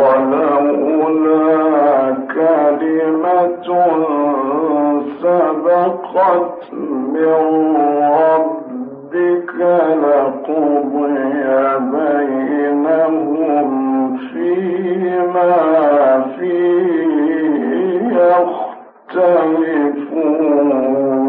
ولولا كلمة سبقت من ربك لقضي بينهم فيما فيه يختلفون.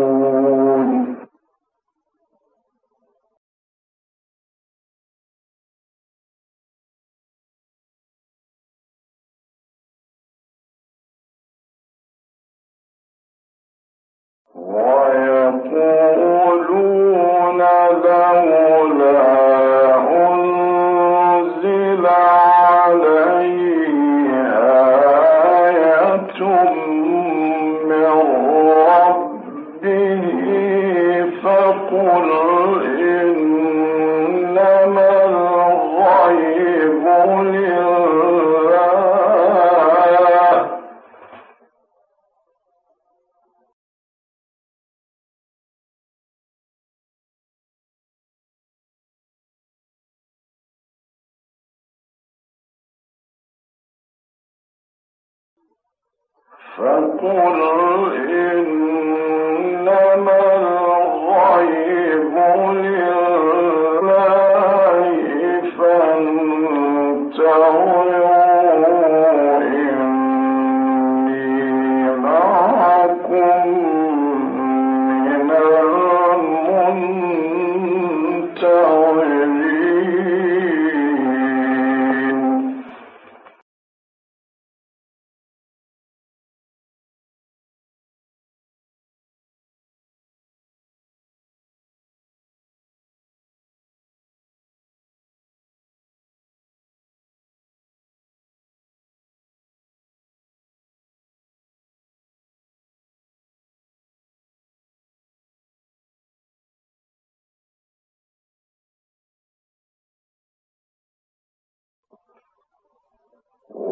فقل إنما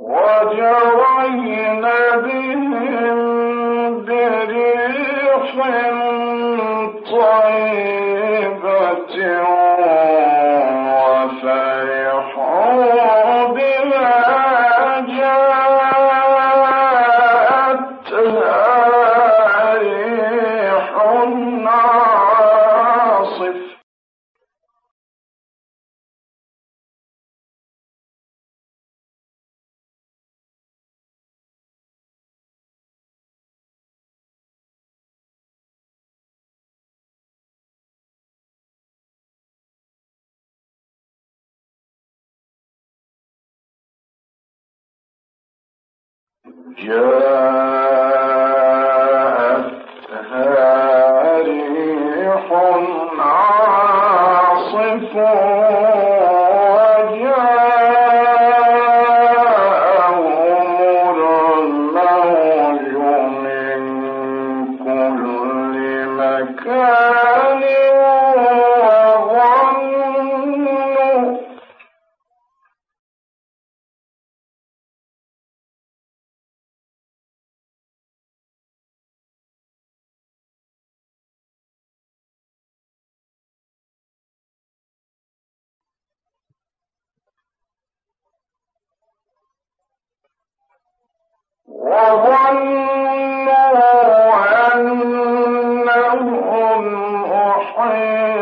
وجرينا بهم بريح طيبة. Just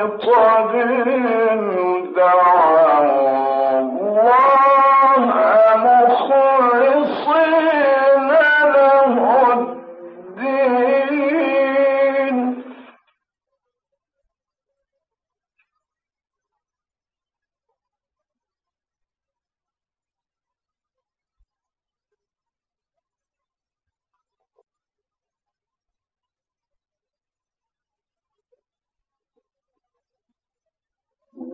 قد دعا الله.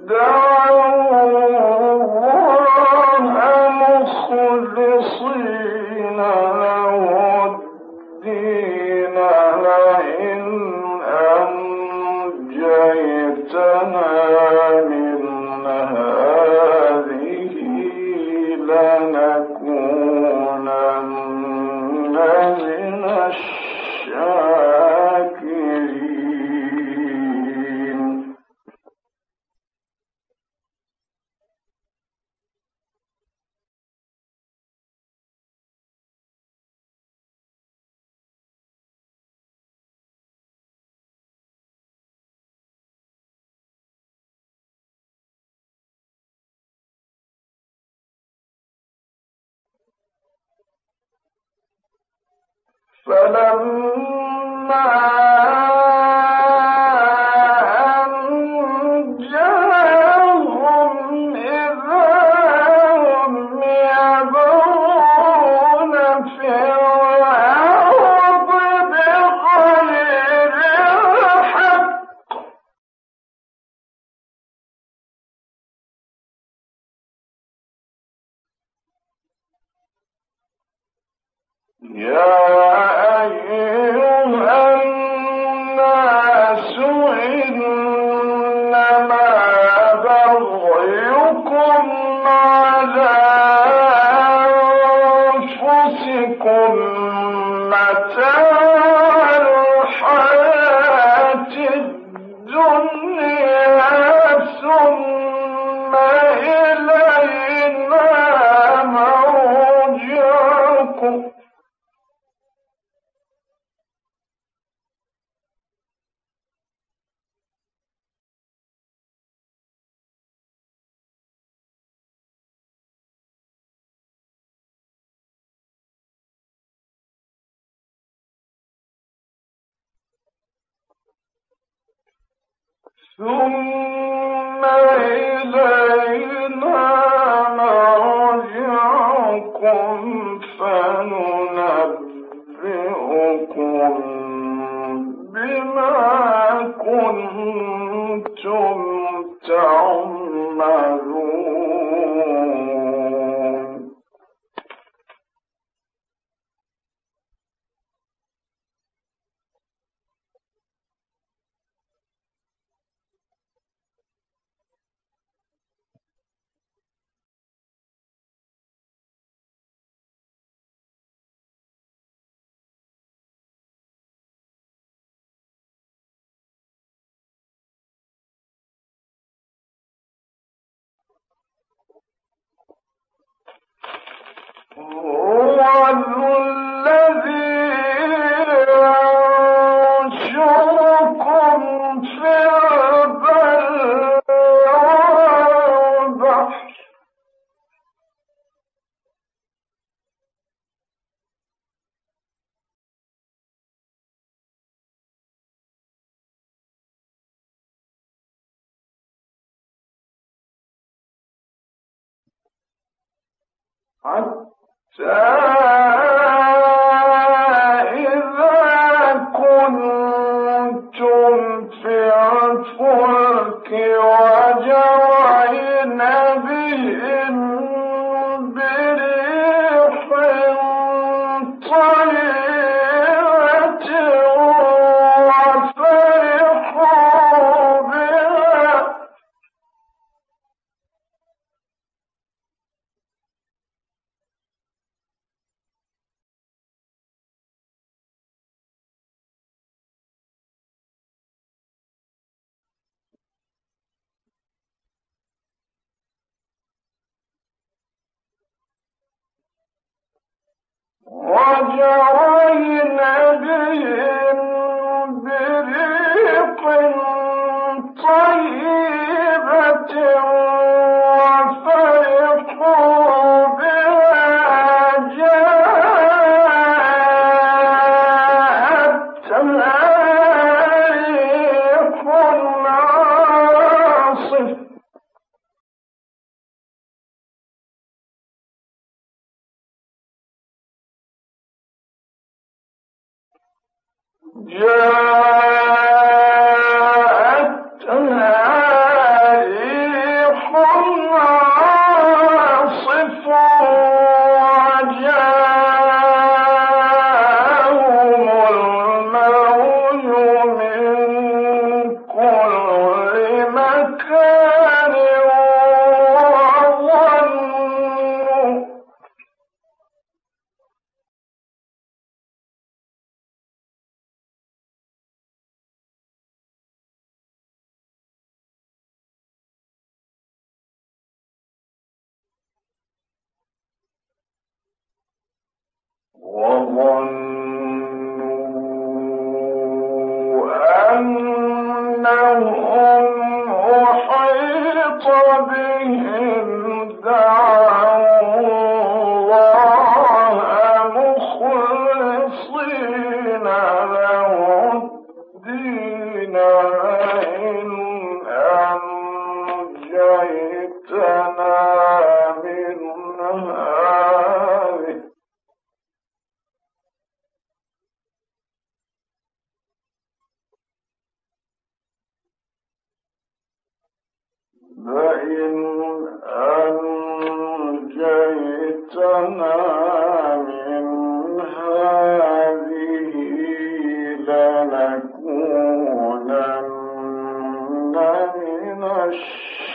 دعوه ثم إلينا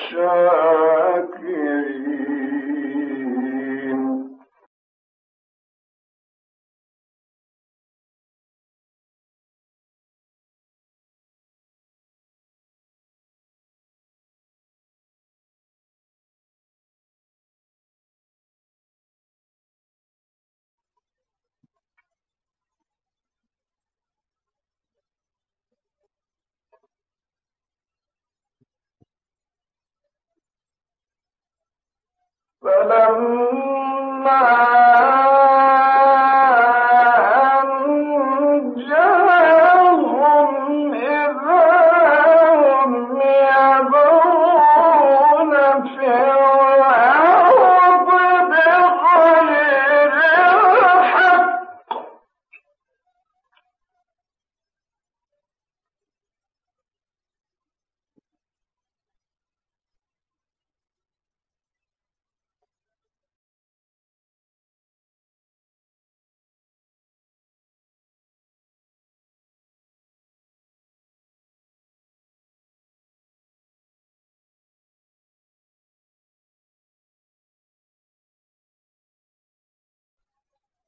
شاء فلما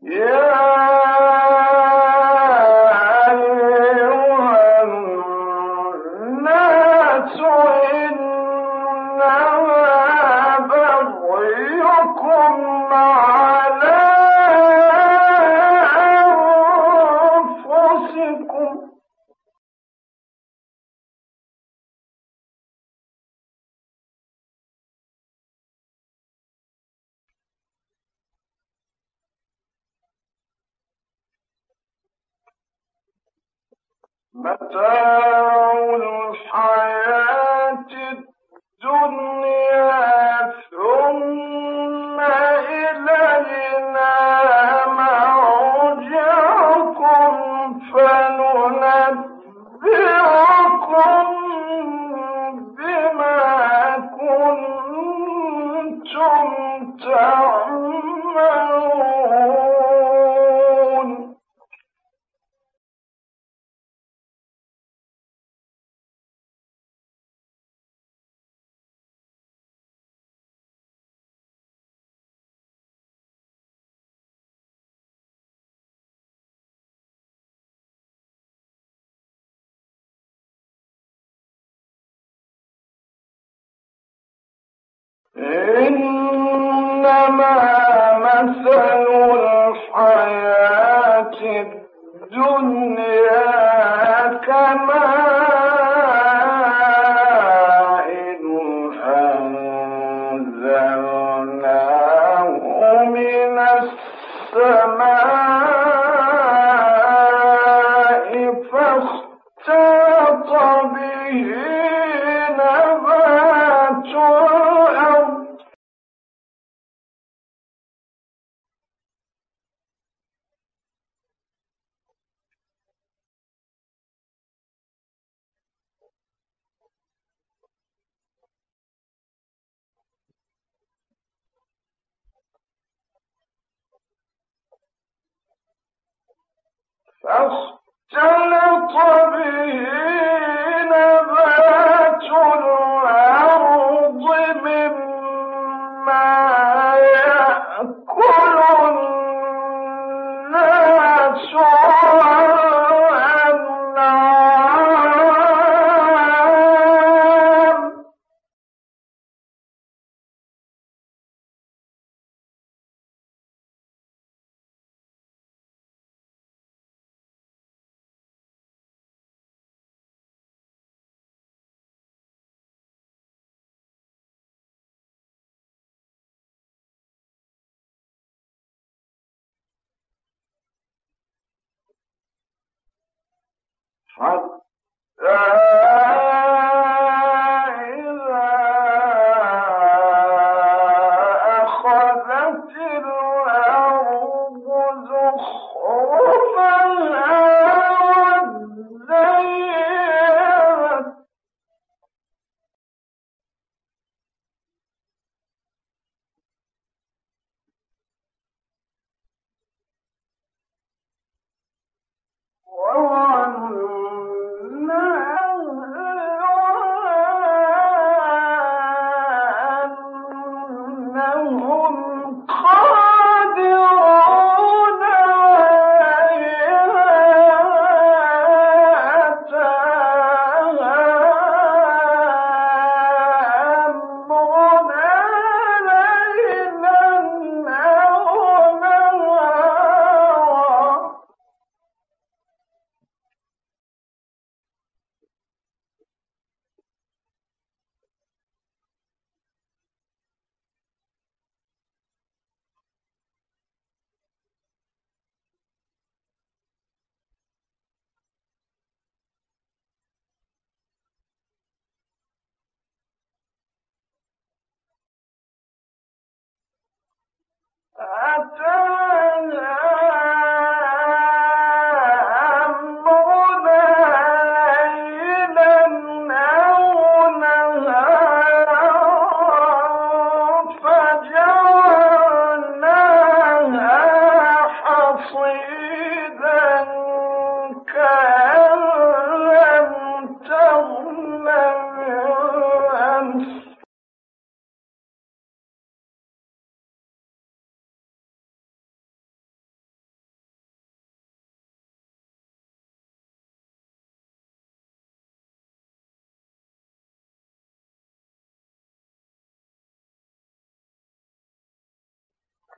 Yeah. متاع إنما مثل الحياة us حتى after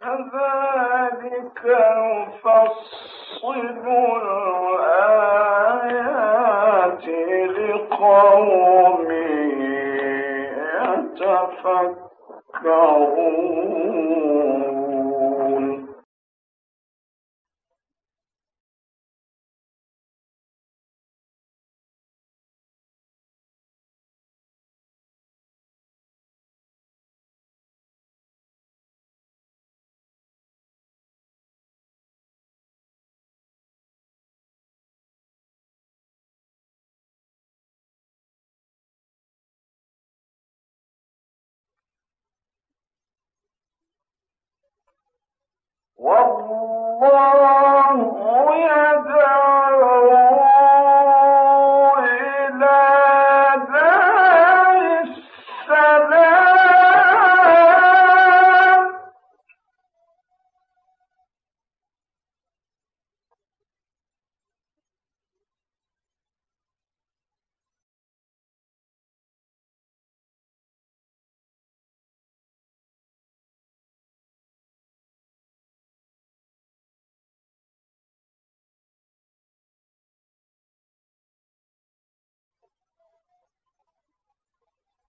كذلك نفصل الآيات لقوم يتفكرون. والله يدعو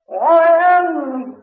ولا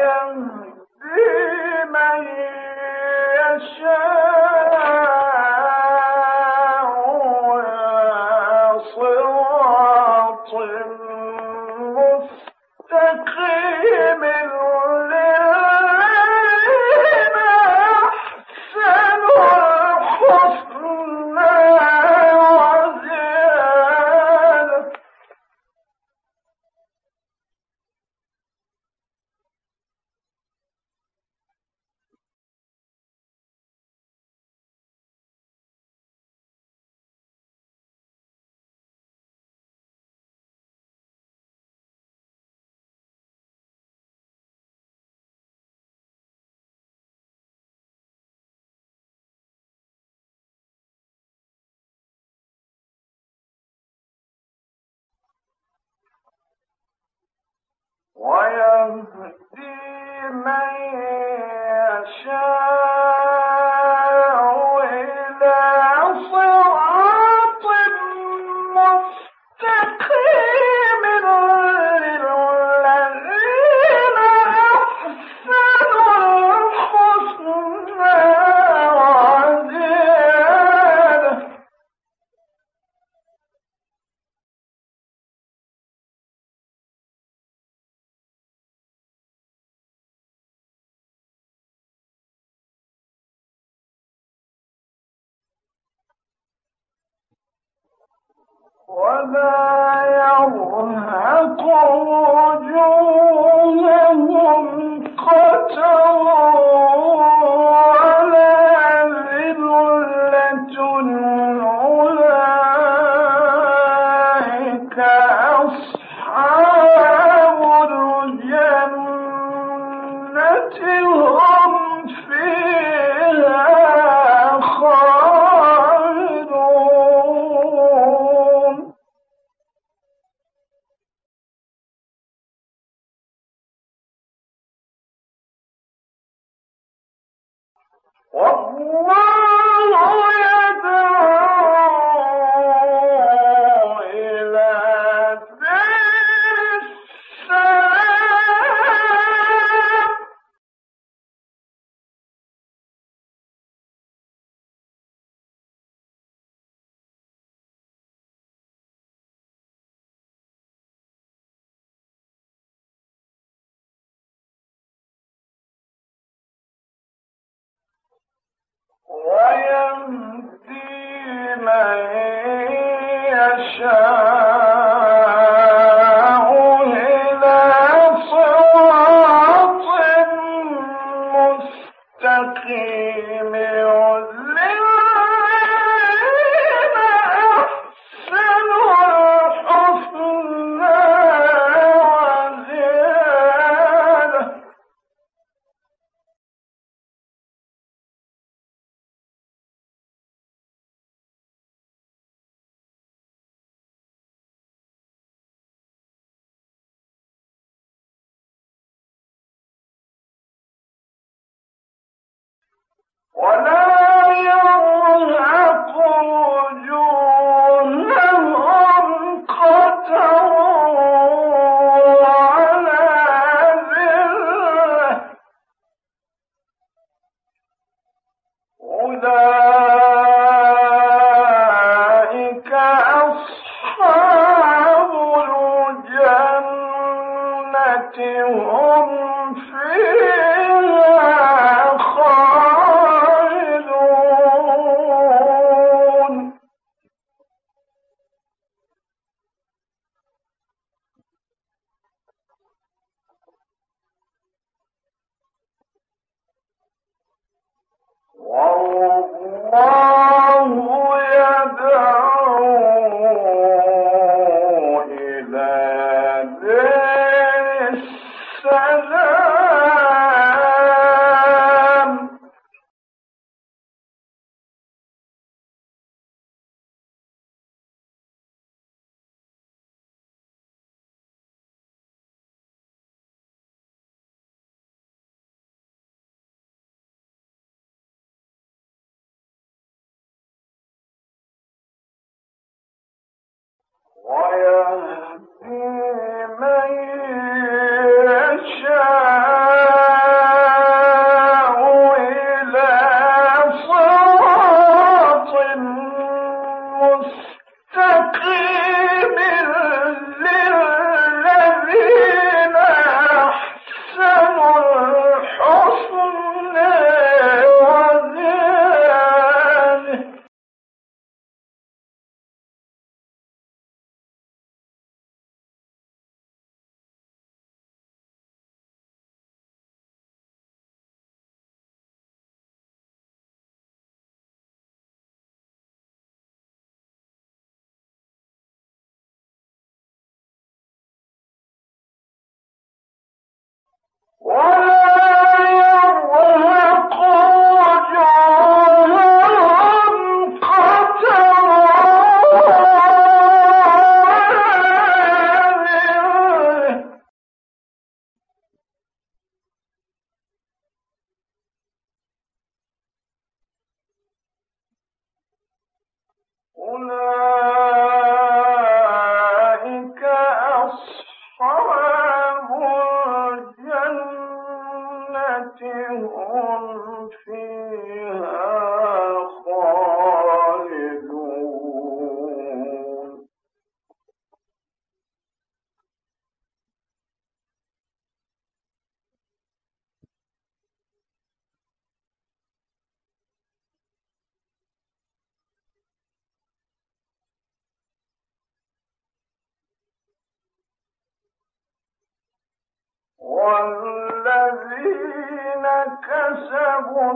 ينفع ويهدي من يشاء. until ولا ويهدي من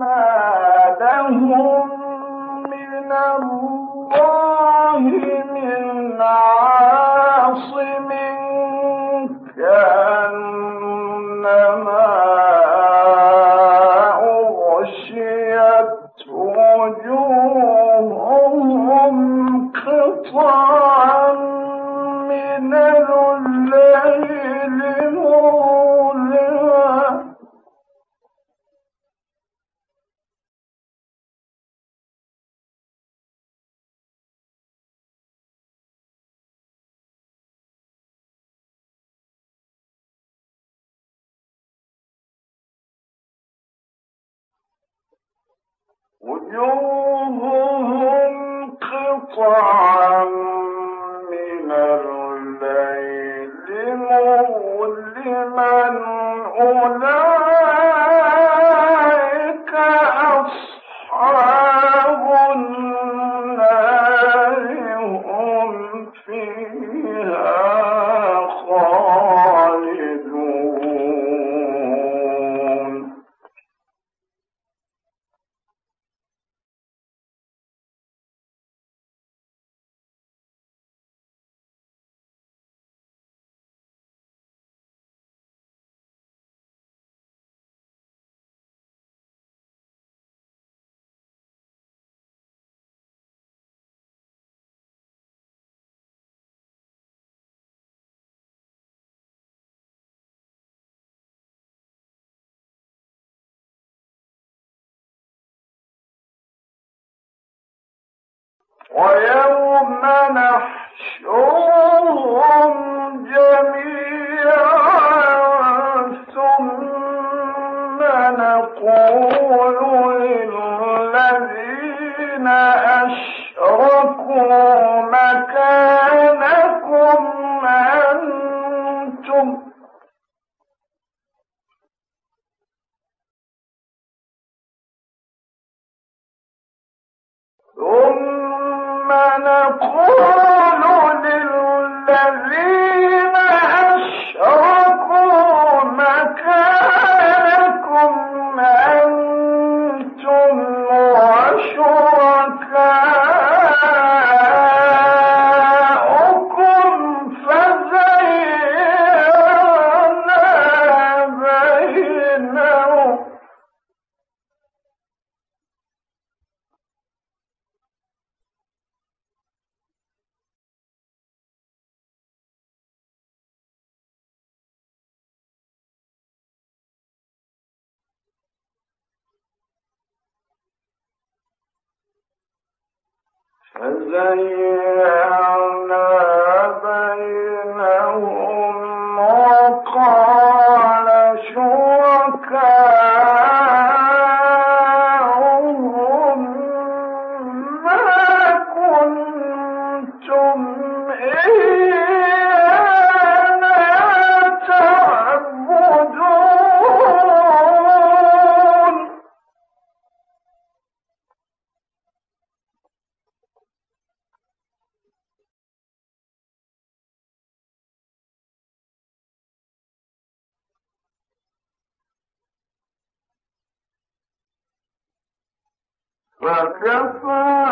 هذا هو وجوههم قطع ويوم نحشرهم جميعا ثم نقول للذين أشركوا مكان خلقوا فزيّعنا بينهم وقال Well, careful.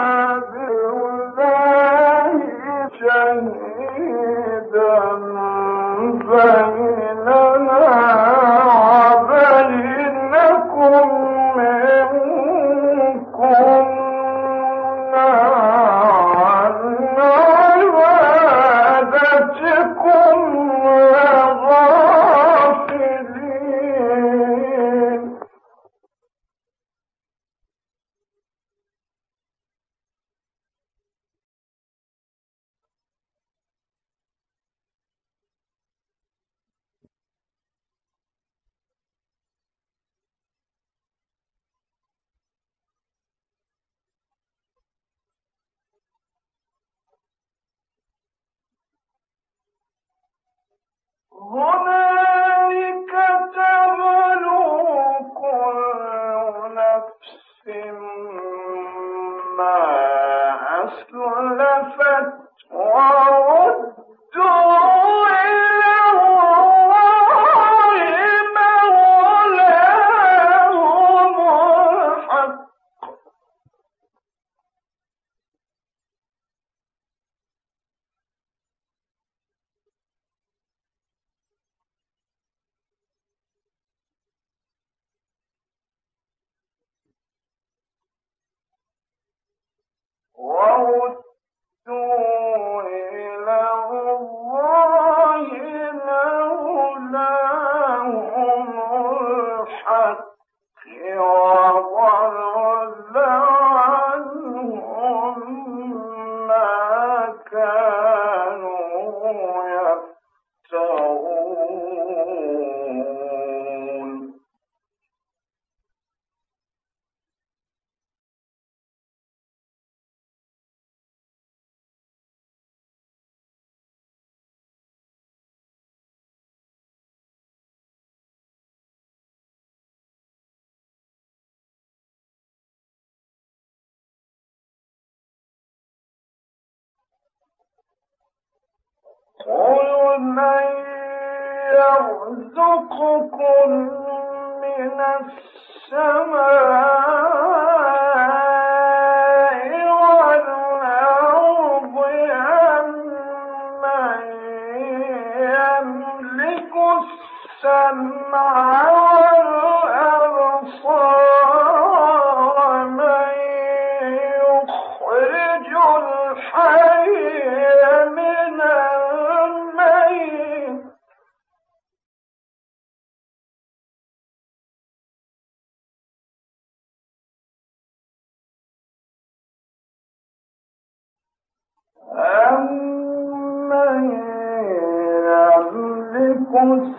Whoa! قل من يرزقكم من السماء يرزقكم